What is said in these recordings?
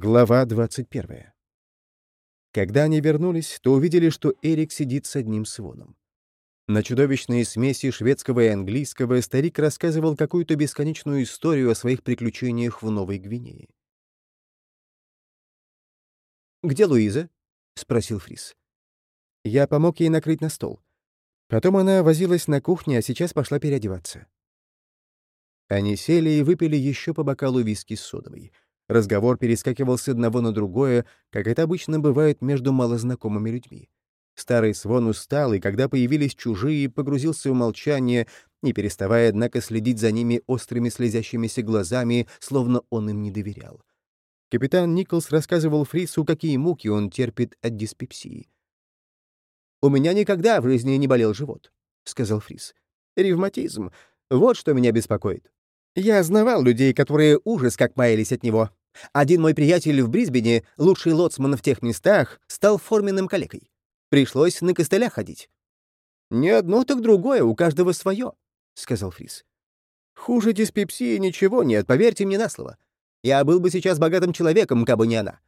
Глава 21. Когда они вернулись, то увидели, что Эрик сидит с одним своном. На чудовищной смеси шведского и английского старик рассказывал какую-то бесконечную историю о своих приключениях в Новой Гвинее. «Где Луиза?» — спросил Фрис. Я помог ей накрыть на стол. Потом она возилась на кухне, а сейчас пошла переодеваться. Они сели и выпили еще по бокалу виски с содовой — Разговор перескакивал с одного на другое, как это обычно бывает между малознакомыми людьми. Старый Свон устал, и когда появились чужие, погрузился в молчание, не переставая, однако, следить за ними острыми слезящимися глазами, словно он им не доверял. Капитан Николс рассказывал Фрису, какие муки он терпит от диспепсии. «У меня никогда в жизни не болел живот», — сказал Фрис. «Ревматизм. Вот что меня беспокоит. Я знавал людей, которые ужас как маялись от него. Один мой приятель в Брисбене, лучший лоцман в тех местах, стал форменным калекой. Пришлось на костылях ходить. «Не одно, так другое, у каждого свое», — сказал Фрис. «Хуже диспепсии ничего нет, поверьте мне на слово. Я был бы сейчас богатым человеком, кабы не она».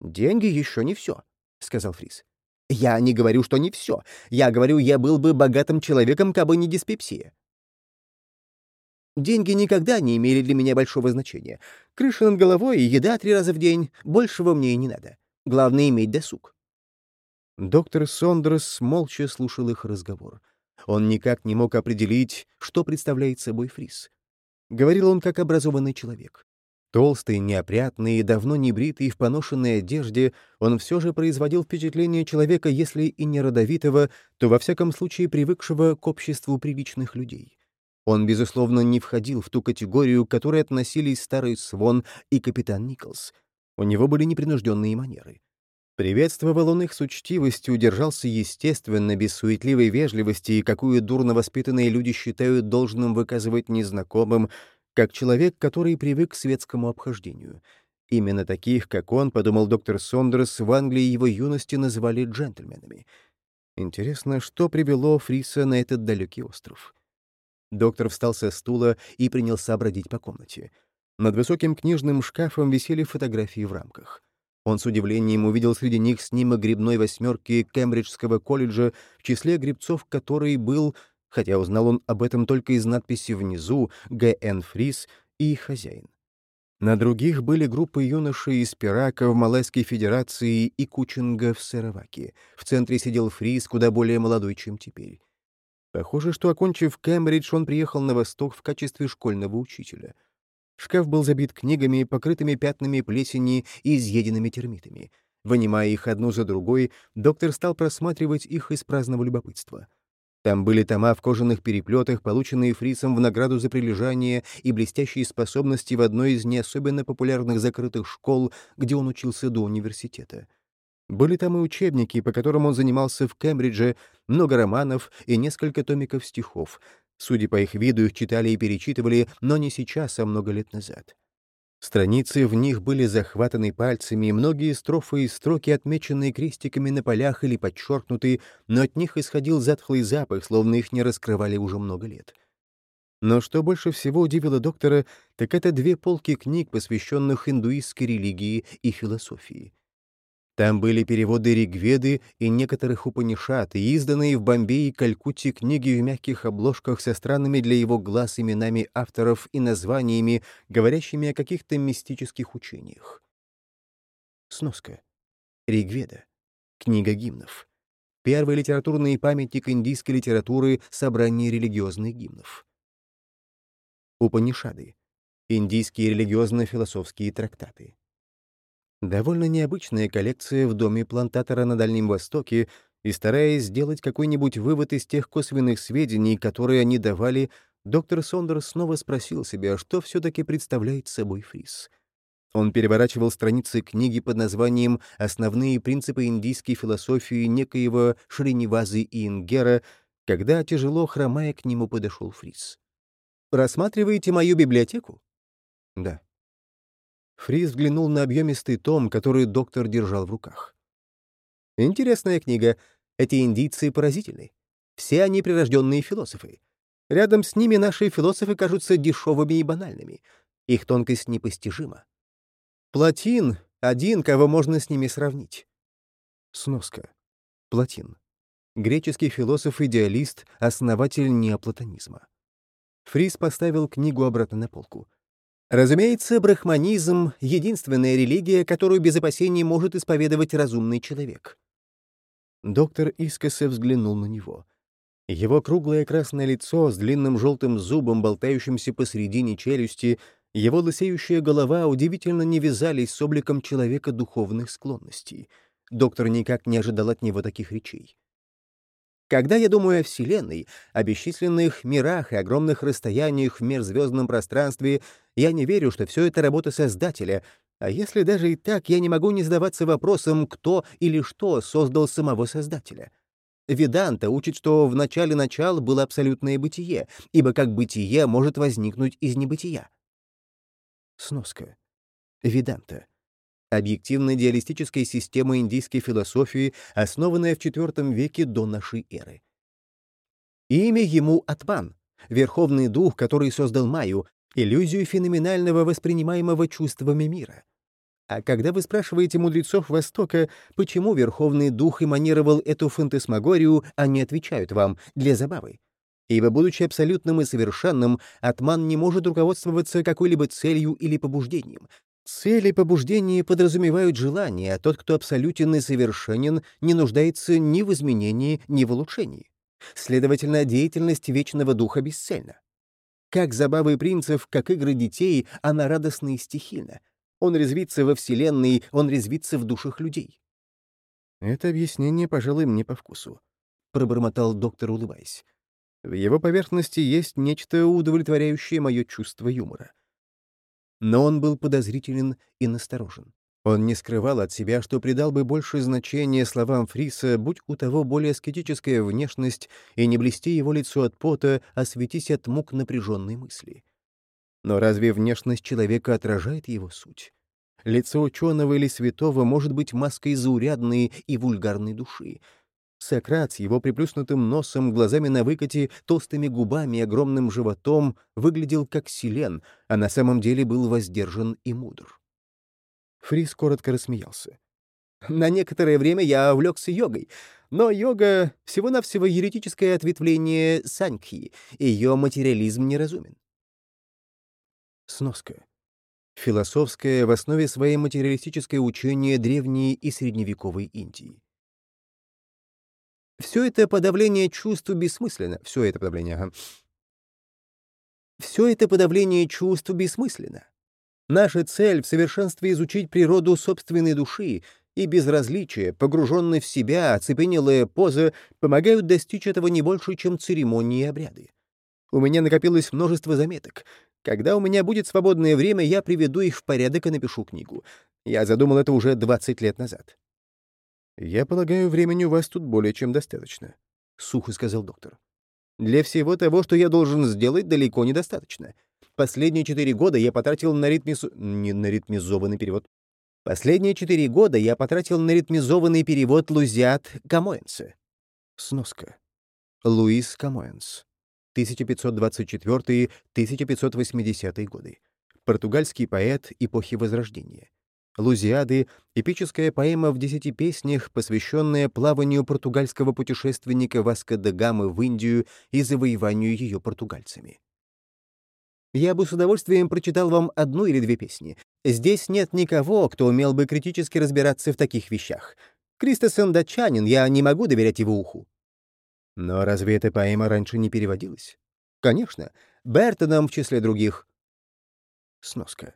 «Деньги еще не все», — сказал Фрис. «Я не говорю, что не все. Я говорю, я был бы богатым человеком, кабы не диспепсия. Деньги никогда не имели для меня большого значения. Крыша над головой и еда три раза в день — большего мне и не надо. Главное — иметь досуг. Доктор Сондерс молча слушал их разговор. Он никак не мог определить, что представляет собой фриз. Говорил он как образованный человек. Толстый, неопрятный, давно не бритый, в поношенной одежде, он все же производил впечатление человека, если и не родовитого, то во всяком случае привыкшего к обществу приличных людей. Он, безусловно, не входил в ту категорию, к которой относились старый Свон и капитан Николс. У него были непринужденные манеры. Приветствовал он их с учтивостью, держался естественно, без суетливой вежливости, какую дурно воспитанные люди считают должным выказывать незнакомым, как человек, который привык к светскому обхождению. Именно таких, как он, подумал доктор Сондерс, в Англии его юности называли джентльменами. Интересно, что привело Фриса на этот далекий остров? Доктор встал со стула и принялся бродить по комнате. Над высоким книжным шкафом висели фотографии в рамках. Он с удивлением увидел среди них снимок грибной восьмерки Кембриджского колледжа, в числе грибцов который был, хотя узнал он об этом только из надписи внизу, Г.Н. Фрис и хозяин. На других были группы юношей из Пирака в Малайской Федерации и Кучинга в Сараваке. В центре сидел Фрис, куда более молодой, чем теперь. Похоже, что, окончив Кембридж, он приехал на восток в качестве школьного учителя. Шкаф был забит книгами, покрытыми пятнами плесени и изъеденными термитами. Вынимая их одну за другой, доктор стал просматривать их из праздного любопытства. Там были тома в кожаных переплетах, полученные Фрисом в награду за прилежание и блестящие способности в одной из не особенно популярных закрытых школ, где он учился до университета. Были там и учебники, по которым он занимался в Кембридже, много романов и несколько томиков стихов. Судя по их виду, их читали и перечитывали, но не сейчас, а много лет назад. Страницы в них были захватаны пальцами, и многие строфы и строки, отмеченные крестиками на полях или подчеркнуты, но от них исходил затхлый запах, словно их не раскрывали уже много лет. Но что больше всего удивило доктора, так это две полки книг, посвященных индуистской религии и философии. Там были переводы Ригведы и некоторых Упанишат, и изданные в Бомбее и Калькутте книги в мягких обложках со странными для его глаз именами авторов и названиями, говорящими о каких-то мистических учениях. Сноска. Ригведа. Книга гимнов. Первый литературный памятник индийской литературы собрание религиозных гимнов. Упанишады. Индийские религиозно-философские трактаты. Довольно необычная коллекция в доме плантатора на Дальнем Востоке, и стараясь сделать какой-нибудь вывод из тех косвенных сведений, которые они давали, доктор Сондерс снова спросил себя, что все-таки представляет собой фриз. Он переворачивал страницы книги под названием «Основные принципы индийской философии» некоего Шриневазы Ингера, когда, тяжело хромая, к нему подошел фриз. «Рассматриваете мою библиотеку?» «Да». Фриз взглянул на объемистый том, который доктор держал в руках. «Интересная книга. Эти индийцы поразительны. Все они прирожденные философы. Рядом с ними наши философы кажутся дешевыми и банальными. Их тонкость непостижима. Платин, Один, кого можно с ними сравнить. Сноска. Платин. Греческий философ-идеалист, основатель неоплатонизма. Фрис поставил книгу обратно на полку. Разумеется, брахманизм — единственная религия, которую без опасений может исповедовать разумный человек. Доктор искоса взглянул на него. Его круглое красное лицо с длинным желтым зубом, болтающимся посредине челюсти, его лысеющая голова удивительно не вязались с обликом человека духовных склонностей. Доктор никак не ожидал от него таких речей. Когда я думаю о Вселенной, о бесчисленных мирах и огромных расстояниях в межзвездном пространстве, я не верю, что все это работа Создателя, а если даже и так, я не могу не задаваться вопросом, кто или что создал самого Создателя. Веданта учит, что в начале начала было абсолютное бытие, ибо как бытие может возникнуть из небытия. Сноска. Веданта объективная идеалистическая система индийской философии, основанная в IV веке до нашей эры. Имя ему Атман, верховный дух, который создал Майю, иллюзию феноменального воспринимаемого чувствами мира. А когда вы спрашиваете мудрецов Востока, почему Верховный Дух эманировал эту фантасмагорию, они отвечают вам «для забавы». Ибо, будучи абсолютным и совершенным, Атман не может руководствоваться какой-либо целью или побуждением. Цели побуждения подразумевают желание, а тот, кто абсолютен и совершенен, не нуждается ни в изменении, ни в улучшении. Следовательно, деятельность вечного духа бесцельна. Как забавы принцев, как игры детей, она радостна и стихийна. Он резвится во Вселенной, он резвится в душах людей. Это объяснение, пожалуй, мне по вкусу, — пробормотал доктор, улыбаясь. В его поверхности есть нечто удовлетворяющее мое чувство юмора. Но он был подозрителен и насторожен. Он не скрывал от себя, что придал бы больше значения словам Фриса, будь у того более аскетическая внешность, и не блести его лицо от пота, а светись от мук напряженной мысли. Но разве внешность человека отражает его суть? Лицо ученого или святого может быть маской заурядной и вульгарной души — Сократ с его приплюснутым носом, глазами на выкате, толстыми губами и огромным животом выглядел как селен, а на самом деле был воздержан и мудр. Фрис коротко рассмеялся. «На некоторое время я увлекся йогой, но йога — всего-навсего еретическое ответвление саньхи, и ее материализм неразумен». Сноска. Философское в основе своей материалистическое учение древней и средневековой Индии. Все это подавление чувств бессмысленно. Все это подавление, ага. Все это подавление чувств бессмысленно. Наша цель — в совершенстве изучить природу собственной души, и безразличие, погруженное в себя, оцепенелая поза, помогают достичь этого не больше, чем церемонии и обряды. У меня накопилось множество заметок. Когда у меня будет свободное время, я приведу их в порядок и напишу книгу. Я задумал это уже 20 лет назад. «Я полагаю, времени у вас тут более чем достаточно», — сухо сказал доктор. «Для всего того, что я должен сделать, далеко недостаточно. Последние четыре года я потратил на ритмизу... не на ритмизованный перевод. Последние четыре года я потратил на ритмизованный перевод Лузиат Камоэнса. Сноска. Луис Камоэнс. 1524-1580 годы. Португальский поэт эпохи Возрождения. Лузиады — эпическая поэма в десяти песнях, посвященная плаванию португальского путешественника Васко де Гамы в Индию и завоеванию ее португальцами. Я бы с удовольствием прочитал вам одну или две песни. Здесь нет никого, кто умел бы критически разбираться в таких вещах. Кристосон датчанин, я не могу доверять его уху. Но разве эта поэма раньше не переводилась? Конечно, Бертоном в числе других. Сноска.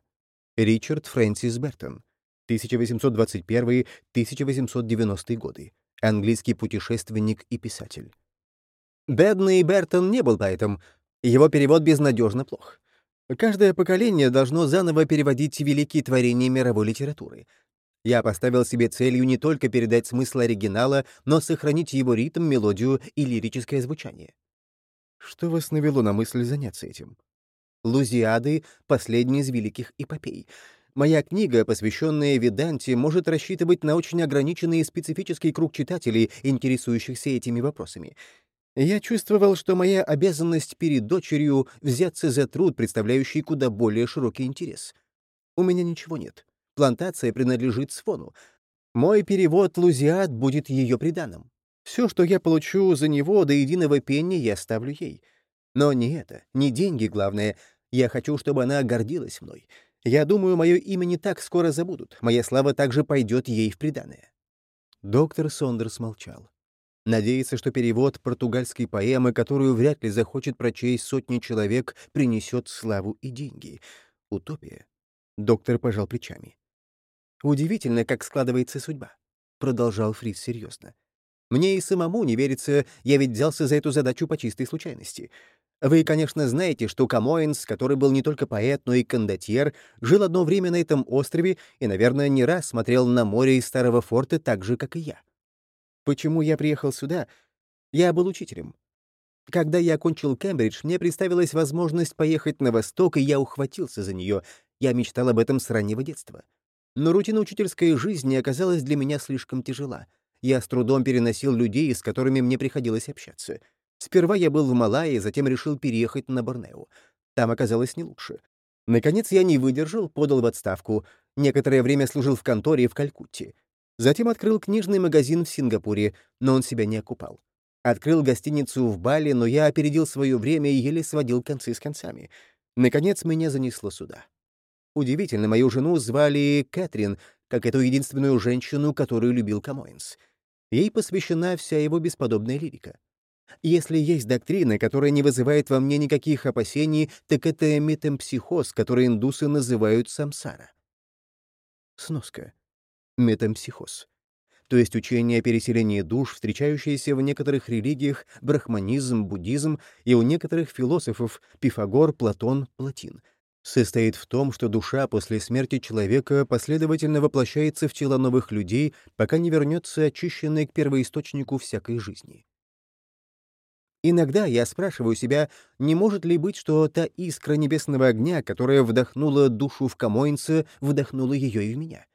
Ричард Фрэнсис Бертон, 1821-1890 годы, английский путешественник и писатель. Бедный Бертон не был поэтом, его перевод безнадежно плох. Каждое поколение должно заново переводить великие творения мировой литературы. Я поставил себе целью не только передать смысл оригинала, но сохранить его ритм, мелодию и лирическое звучание. Что вас навело на мысль заняться этим? Лузиады — последний из великих эпопей. Моя книга, посвященная Веданте, может рассчитывать на очень ограниченный и специфический круг читателей, интересующихся этими вопросами. Я чувствовал, что моя обязанность перед дочерью — взяться за труд, представляющий куда более широкий интерес. У меня ничего нет. Плантация принадлежит Свону. Мой перевод Лузиат будет ее приданым. Все, что я получу за него до единого пенни, я оставлю ей. Но не это, не деньги главное. Я хочу, чтобы она гордилась мной. Я думаю, мое имя не так скоро забудут. Моя слава также пойдет ей в приданое. Доктор Сондерс молчал. Надеется, что перевод португальской поэмы, которую вряд ли захочет прочесть сотни человек, принесет славу и деньги. Утопия. Доктор пожал плечами. «Удивительно, как складывается судьба», — продолжал Фриц серьезно. «Мне и самому не верится, я ведь взялся за эту задачу по чистой случайности. Вы, конечно, знаете, что Камоинс, который был не только поэт, но и кондотьер, жил одно время на этом острове и, наверное, не раз смотрел на море из старого форта так же, как и я. Почему я приехал сюда? Я был учителем. Когда я окончил Кембридж, мне представилась возможность поехать на восток, и я ухватился за нее. Я мечтал об этом с раннего детства. Но рутина учительской жизни оказалась для меня слишком тяжела. Я с трудом переносил людей, с которыми мне приходилось общаться. Сперва я был в Малайи, затем решил переехать на Борнео. Там оказалось не лучше. Наконец я не выдержал, подал в отставку. Некоторое время служил в конторе в Калькутте. Затем открыл книжный магазин в Сингапуре, но он себя не окупал. Открыл гостиницу в Бали, но я опередил свое время и еле сводил концы с концами. Наконец меня занесло сюда. Удивительно, мою жену звали Кэтрин, как эту единственную женщину, которую любил Камоинс. Ей посвящена вся его бесподобная лирика. Если есть доктрина, которая не вызывает во мне никаких опасений, так это метемпсихоз, который индусы называют самсара. Сноска. Метемпсихоз. То есть учение о переселении душ, встречающееся в некоторых религиях, брахманизм, буддизм и у некоторых философов Пифагор, Платон, Платин — состоит в том, что душа после смерти человека последовательно воплощается в тела новых людей, пока не вернется очищенной к первоисточнику всякой жизни. Иногда я спрашиваю себя, не может ли быть, что та искра небесного огня, которая вдохнула душу в Камоинце, вдохнула ее и в меня?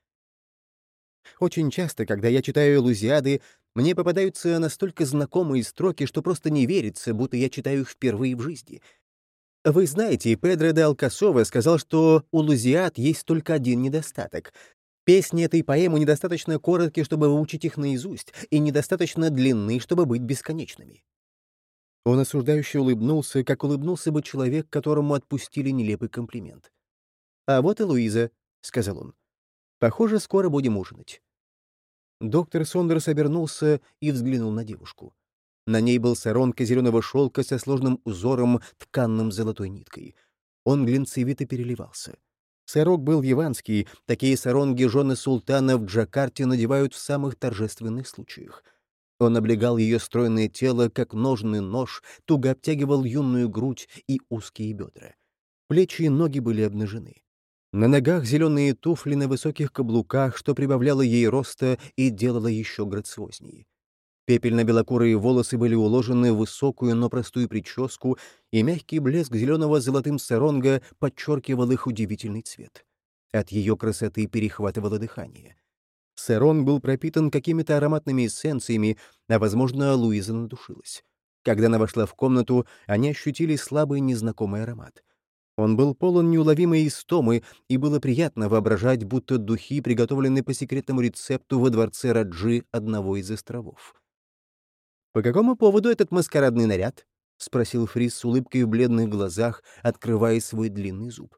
Очень часто, когда я читаю «Лузиады», мне попадаются настолько знакомые строки, что просто не верится, будто я читаю их впервые в жизни — вы знаете, Педро де Алкасова сказал, что у Лузиат есть только один недостаток. Песни этой поэмы недостаточно короткие, чтобы выучить их наизусть, и недостаточно длинны, чтобы быть бесконечными. Он осуждающе улыбнулся, как улыбнулся бы человек, которому отпустили нелепый комплимент. «А вот и Луиза», — сказал он. «Похоже, скоро будем ужинать». Доктор Сондерс обернулся и взглянул на девушку. На ней был саронка зеленого шелка со сложным узором, тканным золотой ниткой. Он глинцевито переливался. Сорок был яванский, такие саронги жены султана в Джакарте надевают в самых торжественных случаях. Он облегал ее стройное тело, как ножный нож, туго обтягивал юную грудь и узкие бедра. Плечи и ноги были обнажены. На ногах зеленые туфли на высоких каблуках, что прибавляло ей роста и делало еще грациознее. Пепельно-белокурые волосы были уложены в высокую, но простую прическу, и мягкий блеск зеленого золотым саронга подчеркивал их удивительный цвет. От ее красоты перехватывало дыхание. Сарон был пропитан какими-то ароматными эссенциями, а, возможно, Луиза надушилась. Когда она вошла в комнату, они ощутили слабый незнакомый аромат. Он был полон неуловимой истомы, и было приятно воображать, будто духи приготовлены по секретному рецепту во дворце Раджи одного из островов. «По какому поводу этот маскарадный наряд?» — спросил Фрис с улыбкой в бледных глазах, открывая свой длинный зуб.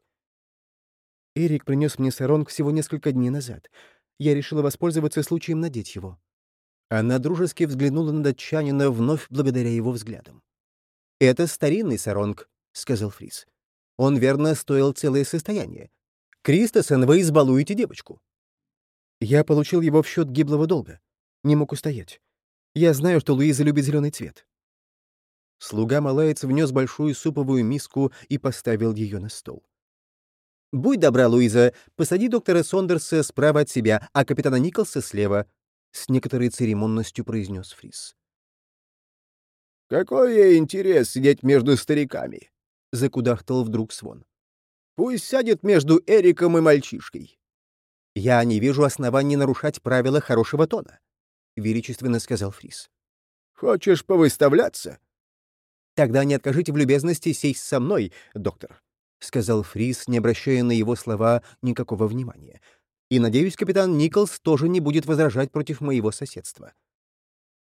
«Эрик принес мне саронг всего несколько дней назад. Я решила воспользоваться случаем надеть его». Она дружески взглянула на датчанина, вновь благодаря его взглядам. «Это старинный саронг», — сказал Фрис. «Он, верно, стоил целое состояние. Кристосон, вы избалуете девочку». Я получил его в счет гиблого долга. Не мог устоять. Я знаю, что Луиза любит зеленый цвет». Слуга Малаец внес большую суповую миску и поставил ее на стол. «Будь добра, Луиза, посади доктора Сондерса справа от себя, а капитана Николса слева», — с некоторой церемонностью произнес Фрис. «Какой интерес сидеть между стариками?» — закудахтал вдруг Свон. «Пусть сядет между Эриком и мальчишкой». «Я не вижу оснований нарушать правила хорошего тона», — величественно сказал Фрис. «Хочешь повыставляться?» «Тогда не откажите в любезности сесть со мной, доктор», — сказал Фрис, не обращая на его слова никакого внимания. И, надеюсь, капитан Николс тоже не будет возражать против моего соседства.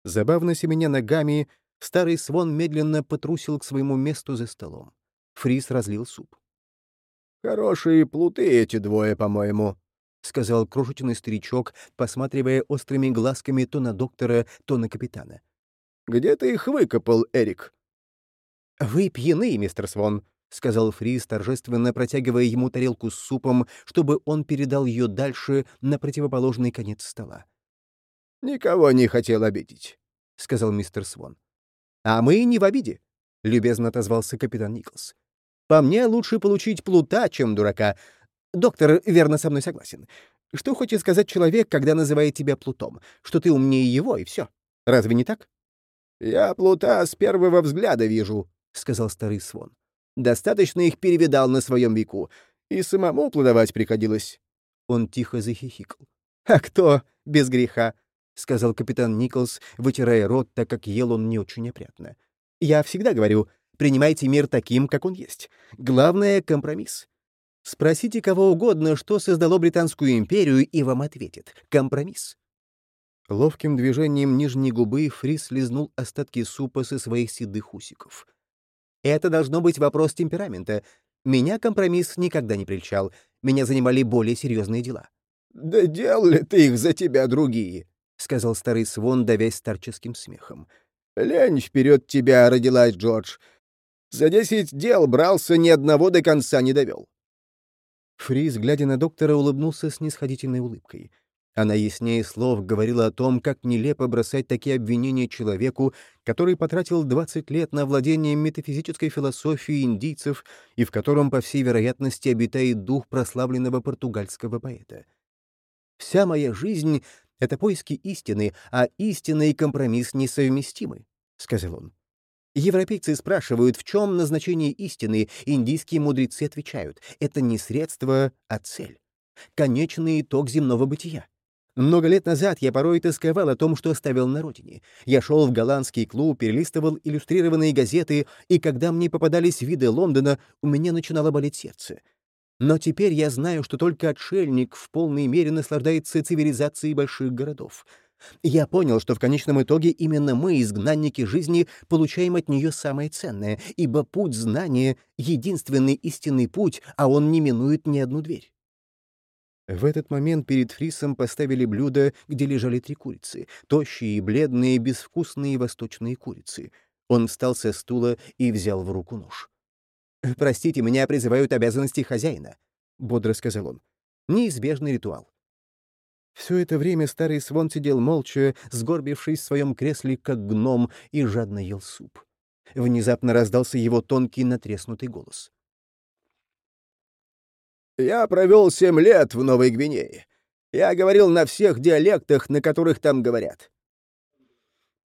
Забавно семеня ногами, старый свон медленно потрусил к своему месту за столом. Фрис разлил суп. «Хорошие плуты эти двое, по-моему», — сказал крошечный старичок, посматривая острыми глазками то на доктора, то на капитана. «Где ты их выкопал, Эрик?» «Вы пьяны, мистер Свон», — сказал Фрис, торжественно протягивая ему тарелку с супом, чтобы он передал ее дальше на противоположный конец стола. «Никого не хотел обидеть», — сказал мистер Свон. «А мы не в обиде», — любезно отозвался капитан Николс. «По мне лучше получить плута, чем дурака. Доктор верно со мной согласен. Что хочет сказать человек, когда называет тебя плутом? Что ты умнее его, и все. Разве не так?» «Я плута с первого взгляда вижу», — сказал старый Свон. Достаточно их перевидал на своем веку. И самому плодовать приходилось. Он тихо захихикал. «А кто без греха?» — сказал капитан Николс, вытирая рот, так как ел он не очень опрятно. «Я всегда говорю, принимайте мир таким, как он есть. Главное — компромисс. Спросите кого угодно, что создало Британскую империю, и вам ответит — компромисс». Ловким движением нижней губы Фрис лизнул остатки супа со своих седых усиков. Это должно быть вопрос темперамента. Меня компромисс никогда не прельчал. Меня занимали более серьезные дела. «Да делали ты их за тебя другие», — сказал старый Свон, давясь старческим смехом. «Лень вперед тебя родилась, Джордж. За десять дел брался, ни одного до конца не довел». Фриз, глядя на доктора, улыбнулся с нисходительной улыбкой. Она яснее слов говорила о том, как нелепо бросать такие обвинения человеку, который потратил 20 лет на владение метафизической философией индийцев и в котором, по всей вероятности, обитает дух прославленного португальского поэта. «Вся моя жизнь — это поиски истины, а истина и компромисс несовместимы», — сказал он. Европейцы спрашивают, в чем назначение истины, индийские мудрецы отвечают — это не средство, а цель. Конечный итог земного бытия. Много лет назад я порой тосковал о том, что оставил на родине. Я шел в голландский клуб, перелистывал иллюстрированные газеты, и когда мне попадались виды Лондона, у меня начинало болеть сердце. Но теперь я знаю, что только отшельник в полной мере наслаждается цивилизацией больших городов. Я понял, что в конечном итоге именно мы, изгнанники жизни, получаем от нее самое ценное, ибо путь знания — единственный истинный путь, а он не минует ни одну дверь. В этот момент перед Фрисом поставили блюдо, где лежали три курицы, тощие, бледные, безвкусные восточные курицы. Он встал со стула и взял в руку нож. «Простите, меня призывают обязанности хозяина», — бодро сказал он. «Неизбежный ритуал». Все это время старый Свон сидел молча, сгорбившись в своем кресле, как гном, и жадно ел суп. Внезапно раздался его тонкий натреснутый голос. Я провел семь лет в Новой Гвинее. Я говорил на всех диалектах, на которых там говорят.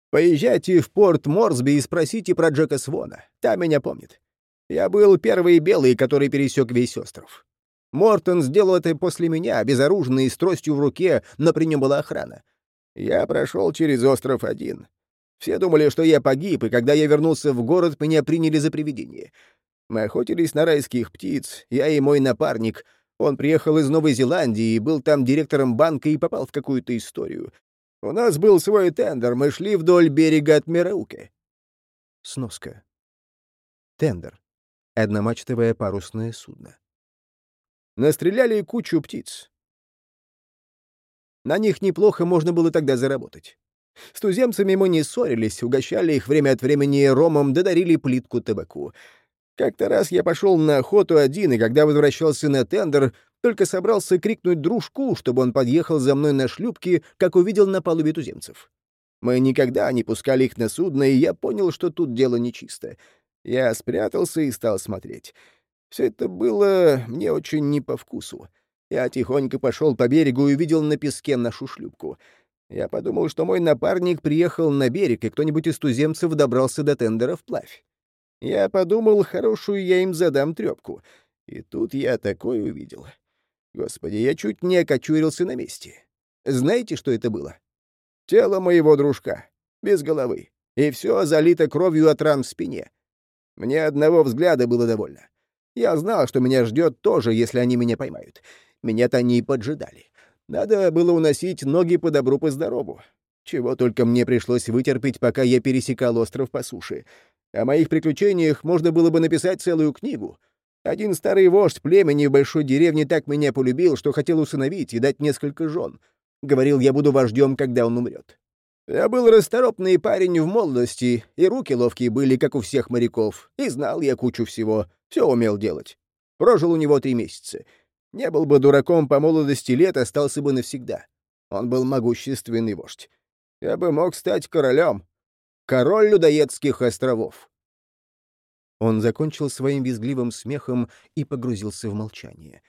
Поезжайте в порт Морсби и спросите про Джека Свона. Там меня помнит. Я был первый белый, который пересек весь остров. Мортон сделал это после меня, безоружный, с тростью в руке, но при нем была охрана. Я прошел через остров один. Все думали, что я погиб, и когда я вернулся в город, меня приняли за привидение. Мы охотились на райских птиц, я и мой напарник. Он приехал из Новой Зеландии и был там директором банка и попал в какую-то историю. У нас был свой тендер, мы шли вдоль берега от Мерауке. Сноска. Тендер. Одномачтовое парусное судно. Настреляли кучу птиц. На них неплохо можно было тогда заработать. С туземцами мы не ссорились, угощали их время от времени ромом, додарили плитку табаку. Как-то раз я пошел на охоту один, и когда возвращался на тендер, только собрался крикнуть дружку, чтобы он подъехал за мной на шлюпке, как увидел на палубе туземцев. Мы никогда не пускали их на судно, и я понял, что тут дело нечисто. Я спрятался и стал смотреть. Все это было мне очень не по вкусу. Я тихонько пошел по берегу и увидел на песке нашу шлюпку. Я подумал, что мой напарник приехал на берег, и кто-нибудь из туземцев добрался до тендера вплавь. Я подумал, хорошую я им задам трёпку. И тут я такое увидел. Господи, я чуть не окочурился на месте. Знаете, что это было? Тело моего дружка, без головы. И все залито кровью от ран в спине. Мне одного взгляда было довольно. Я знал, что меня ждет тоже, если они меня поймают. Меня-то они и поджидали. Надо было уносить ноги по добру, по здорову. Чего только мне пришлось вытерпеть, пока я пересекал остров по суше. О моих приключениях можно было бы написать целую книгу. Один старый вождь племени в большой деревне так меня полюбил, что хотел усыновить и дать несколько жен. Говорил, я буду вождем, когда он умрет. Я был расторопный парень в молодости, и руки ловкие были, как у всех моряков, и знал я кучу всего, все умел делать. Прожил у него три месяца. Не был бы дураком по молодости лет, остался бы навсегда. Он был могущественный вождь. Я бы мог стать королем. Король Людоедских островов. Он закончил своим визгливым смехом и погрузился в молчание.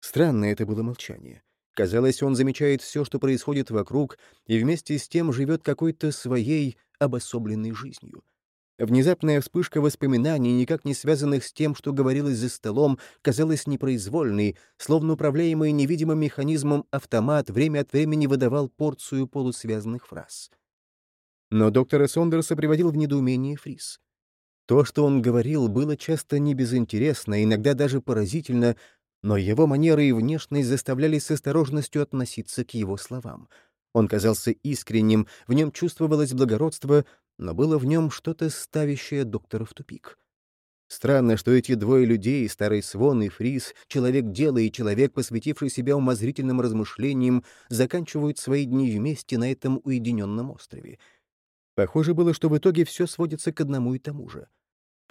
Странное это было молчание. Казалось, он замечает все, что происходит вокруг, и вместе с тем живет какой-то своей обособленной жизнью. Внезапная вспышка воспоминаний, никак не связанных с тем, что говорилось за столом, казалась непроизвольной, словно управляемый невидимым механизмом автомат время от времени выдавал порцию полусвязанных фраз. Но доктора Сондерса приводил в недоумение Фрис. То, что он говорил, было часто не безинтересно, иногда даже поразительно, но его манеры и внешность заставляли с осторожностью относиться к его словам. Он казался искренним, в нем чувствовалось благородство, но было в нем что-то ставящее доктора в тупик. Странно, что эти двое людей, старый Свон и Фрис, человек дела и человек, посвятивший себя умозрительным размышлениям, заканчивают свои дни вместе на этом уединенном острове. Похоже было, что в итоге все сводится к одному и тому же —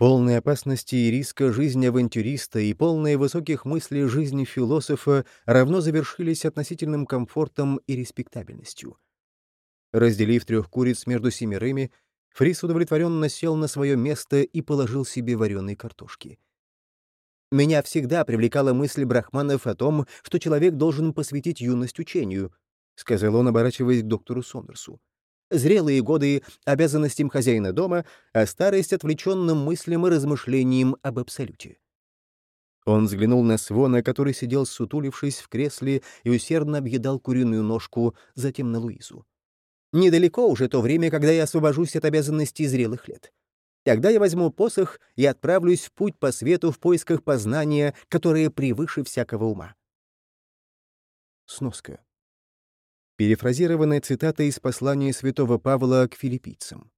Полная опасности и риска жизни авантюриста и полные высоких мыслей жизни философа равно завершились относительным комфортом и респектабельностью. Разделив трех куриц между семерыми, Фрис удовлетворенно сел на свое место и положил себе вареной картошки. «Меня всегда привлекала мысль брахманов о том, что человек должен посвятить юность учению», — сказал он, оборачиваясь к доктору Сондерсу зрелые годы — обязанностям хозяина дома, а старость — отвлеченным мыслям и размышлениям об абсолюте. Он взглянул на Свона, который сидел сутулившись в кресле и усердно объедал куриную ножку, затем на Луизу. «Недалеко уже то время, когда я освобожусь от обязанностей зрелых лет. Тогда я возьму посох и отправлюсь в путь по свету в поисках познания, которое превыше всякого ума». Сноска. Перефразированная цитата из послания святого Павла к филиппийцам.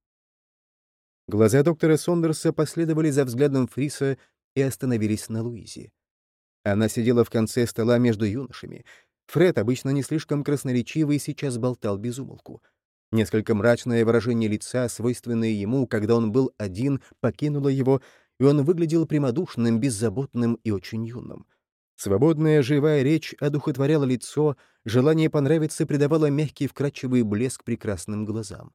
Глаза доктора Сондерса последовали за взглядом Фриса и остановились на Луизе. Она сидела в конце стола между юношами. Фред, обычно не слишком красноречивый, сейчас болтал без умолку. Несколько мрачное выражение лица, свойственное ему, когда он был один, покинуло его, и он выглядел прямодушным, беззаботным и очень юным. Свободная живая речь одухотворяла лицо, желание понравиться придавало мягкий вкрадчивый блеск прекрасным глазам.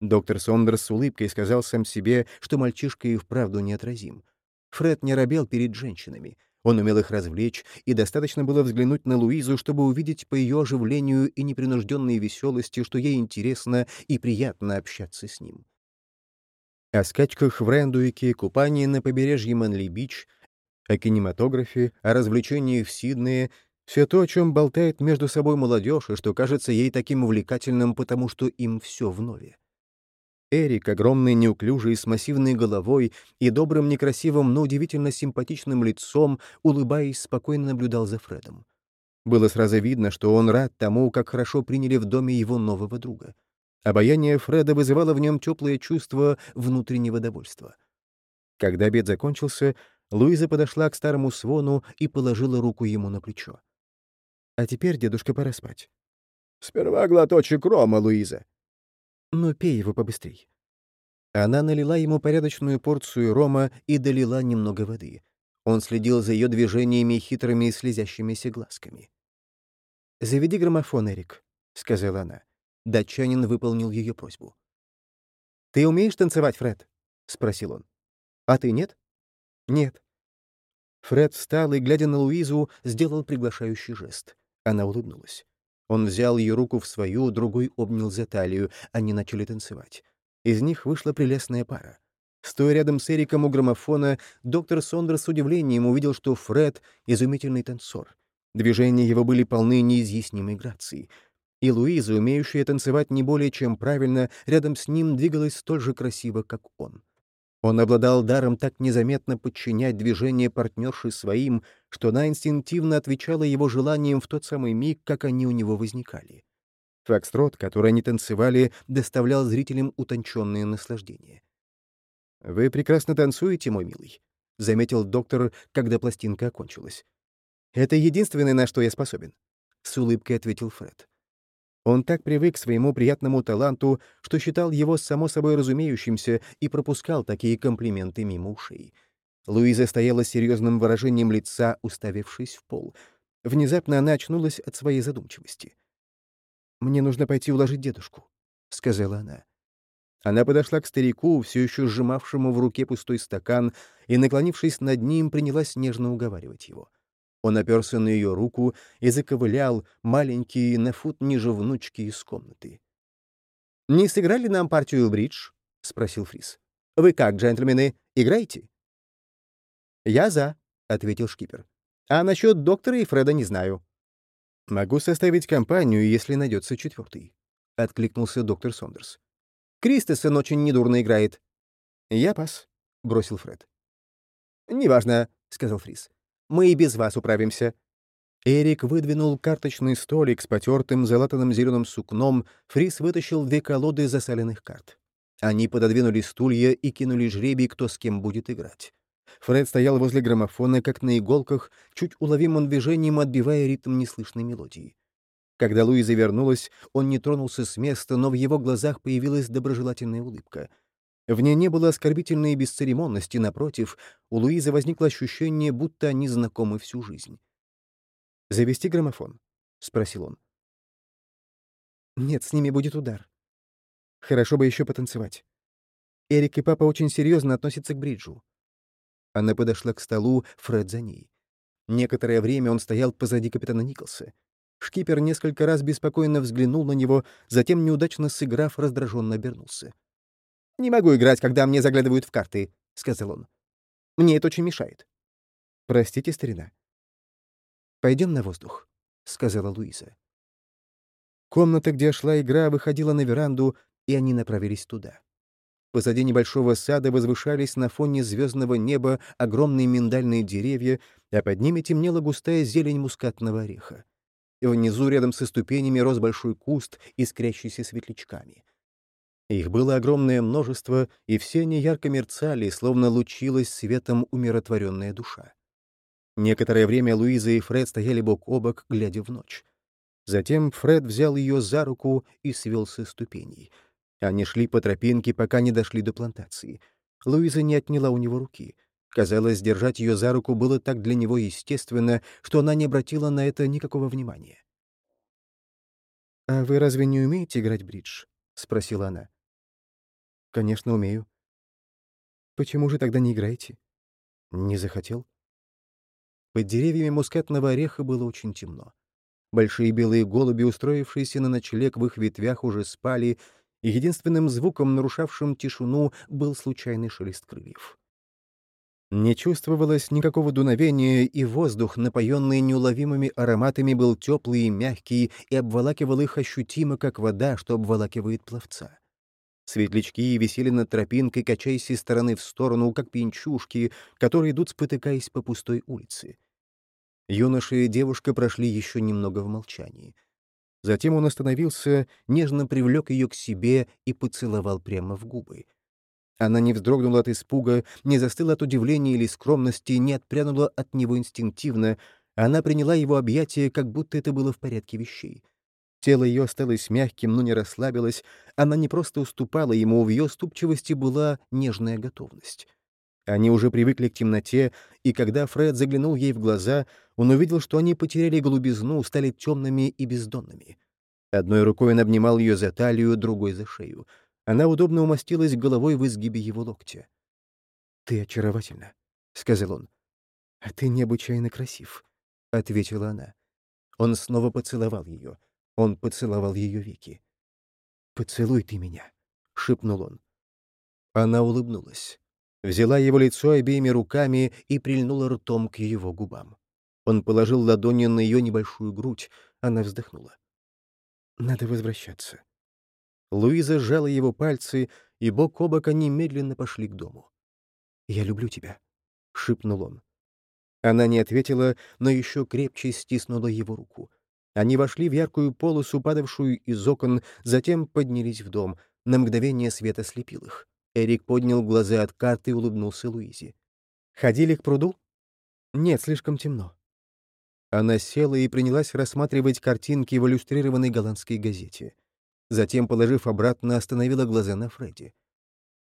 Доктор Сондерс с улыбкой сказал сам себе, что мальчишка и вправду неотразим. Фред не робел перед женщинами. Он умел их развлечь, и достаточно было взглянуть на Луизу, чтобы увидеть по ее оживлению и непринужденной веселости, что ей интересно и приятно общаться с ним. О скачках в Рэндуике, купании на побережье Манли-Бич — о кинематографе, о развлечениях в Сиднее, все то, о чем болтает между собой молодежь, и что кажется ей таким увлекательным, потому что им все вновь. Эрик, огромный, неуклюжий, с массивной головой и добрым, некрасивым, но удивительно симпатичным лицом, улыбаясь, спокойно наблюдал за Фредом. Было сразу видно, что он рад тому, как хорошо приняли в доме его нового друга. Обаяние Фреда вызывало в нем теплое чувство внутреннего довольства. Когда обед закончился, Луиза подошла к старому свону и положила руку ему на плечо. «А теперь, дедушка, пора спать». «Сперва глоточек рома, Луиза». «Ну, пей его побыстрей». Она налила ему порядочную порцию рома и долила немного воды. Он следил за ее движениями хитрыми и слезящимися глазками. «Заведи граммофон, Эрик», — сказала она. Датчанин выполнил ее просьбу. «Ты умеешь танцевать, Фред?» — спросил он. «А ты нет?» «Нет». Фред встал и, глядя на Луизу, сделал приглашающий жест. Она улыбнулась. Он взял ее руку в свою, другой обнял за талию. Они начали танцевать. Из них вышла прелестная пара. Стоя рядом с Эриком у граммофона, доктор Сондер с удивлением увидел, что Фред — изумительный танцор. Движения его были полны неизъяснимой грацией. И Луиза, умеющая танцевать не более чем правильно, рядом с ним двигалась столь же красиво, как он. Он обладал даром так незаметно подчинять движения партнерши своим, что она инстинктивно отвечала его желаниям в тот самый миг, как они у него возникали. Фокстрот, который они танцевали, доставлял зрителям утонченное наслаждение. «Вы прекрасно танцуете, мой милый», — заметил доктор, когда пластинка окончилась. «Это единственное, на что я способен», — с улыбкой ответил Фред. Он так привык к своему приятному таланту, что считал его само собой разумеющимся и пропускал такие комплименты мимо ушей. Луиза стояла с серьезным выражением лица, уставившись в пол. Внезапно она очнулась от своей задумчивости. «Мне нужно пойти уложить дедушку», — сказала она. Она подошла к старику, все еще сжимавшему в руке пустой стакан, и, наклонившись над ним, принялась нежно уговаривать его. Он оперся на ее руку и заковылял, маленький, на фут ниже внучки из комнаты. «Не сыграли нам партию бридж?» — спросил Фрис. «Вы как, джентльмены, играете?» «Я за», — ответил шкипер. «А насчет доктора и Фреда не знаю». «Могу составить компанию, если найдется четвертый», — откликнулся доктор Сондерс. «Кристесон очень недурно играет». «Я пас», — бросил Фред. «Неважно», — сказал Фрис. Мы и без вас управимся». Эрик выдвинул карточный столик с потертым залатанным зеленым сукном, Фрис вытащил две колоды засаленных карт. Они пододвинули стулья и кинули жребий, кто с кем будет играть. Фред стоял возле граммофона, как на иголках, чуть уловимым движением отбивая ритм неслышной мелодии. Когда Луиза вернулась, он не тронулся с места, но в его глазах появилась доброжелательная улыбка — в ней не было оскорбительной бесцеремонности, напротив, у Луизы возникло ощущение, будто они знакомы всю жизнь. «Завести граммофон?» — спросил он. «Нет, с ними будет удар. Хорошо бы еще потанцевать. Эрик и папа очень серьезно относятся к бриджу». Она подошла к столу, Фред за ней. Некоторое время он стоял позади капитана Николса. Шкипер несколько раз беспокойно взглянул на него, затем, неудачно сыграв, раздраженно обернулся. «Не могу играть, когда мне заглядывают в карты», — сказал он. «Мне это очень мешает». «Простите, старина». «Пойдем на воздух», — сказала Луиза. Комната, где шла игра, выходила на веранду, и они направились туда. Позади небольшого сада возвышались на фоне звездного неба огромные миндальные деревья, а под ними темнела густая зелень мускатного ореха. И внизу, рядом со ступенями, рос большой куст, искрящийся светлячками — их было огромное множество, и все они ярко мерцали, словно лучилась светом умиротворенная душа. Некоторое время Луиза и Фред стояли бок о бок, глядя в ночь. Затем Фред взял ее за руку и свел со ступеней. Они шли по тропинке, пока не дошли до плантации. Луиза не отняла у него руки. Казалось, держать ее за руку было так для него естественно, что она не обратила на это никакого внимания. «А вы разве не умеете играть бридж?» — спросила она. «Конечно, умею». «Почему же тогда не играете?» «Не захотел». Под деревьями мускатного ореха было очень темно. Большие белые голуби, устроившиеся на ночлег в их ветвях, уже спали, и единственным звуком, нарушавшим тишину, был случайный шелест крыльев. Не чувствовалось никакого дуновения, и воздух, напоенный неуловимыми ароматами, был теплый и мягкий и обволакивал их ощутимо, как вода, что обволакивает пловца. Светлячки висели над тропинкой, качаясь из стороны в сторону, как пинчушки, которые идут, спотыкаясь по пустой улице. Юноша и девушка прошли еще немного в молчании. Затем он остановился, нежно привлек ее к себе и поцеловал прямо в губы. Она не вздрогнула от испуга, не застыла от удивления или скромности, не отпрянула от него инстинктивно, она приняла его объятия, как будто это было в порядке вещей. Тело ее осталось мягким, но не расслабилось. Она не просто уступала ему, в ее ступчивости была нежная готовность. Они уже привыкли к темноте, и когда Фред заглянул ей в глаза, он увидел, что они потеряли голубизну, стали темными и бездонными. Одной рукой он обнимал ее за талию, другой — за шею. Она удобно умостилась головой в изгибе его локтя. «Ты очаровательна», — сказал он. «А ты необычайно красив», — ответила она. Он снова поцеловал ее. Он поцеловал ее веки. «Поцелуй ты меня», — шепнул он. Она улыбнулась. Взяла его лицо обеими руками и прильнула ртом к его губам. Он положил ладони на ее небольшую грудь. Она вздохнула. «Надо возвращаться». Луиза сжала его пальцы, и бок о бок они медленно пошли к дому. «Я люблю тебя», — шипнул он. Она не ответила, но еще крепче стиснула его руку. Они вошли в яркую полосу, падавшую из окон, затем поднялись в дом. На мгновение свет ослепил их. Эрик поднял глаза от карты и улыбнулся Луизе. «Ходили к пруду?» «Нет, слишком темно». Она села и принялась рассматривать картинки в иллюстрированной голландской газете. Затем, положив обратно, остановила глаза на Фредди.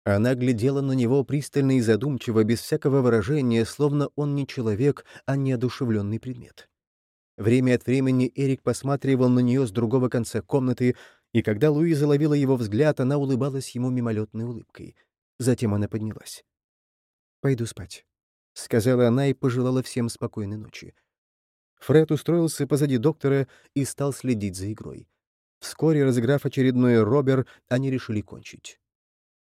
Она глядела на него пристально и задумчиво, без всякого выражения, словно он не человек, а неодушевленный предмет. Время от времени Эрик посматривал на нее с другого конца комнаты, и когда Луиза ловила его взгляд, она улыбалась ему мимолетной улыбкой. Затем она поднялась. «Пойду спать», — сказала она и пожелала всем спокойной ночи. Фред устроился позади доктора и стал следить за игрой. Вскоре, разыграв очередной робер, они решили кончить.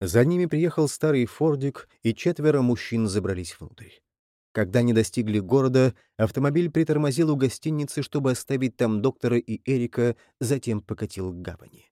За ними приехал старый фордик, и четверо мужчин забрались внутрь. Когда они достигли города, автомобиль притормозил у гостиницы, чтобы оставить там доктора и Эрика, затем покатил к гавани.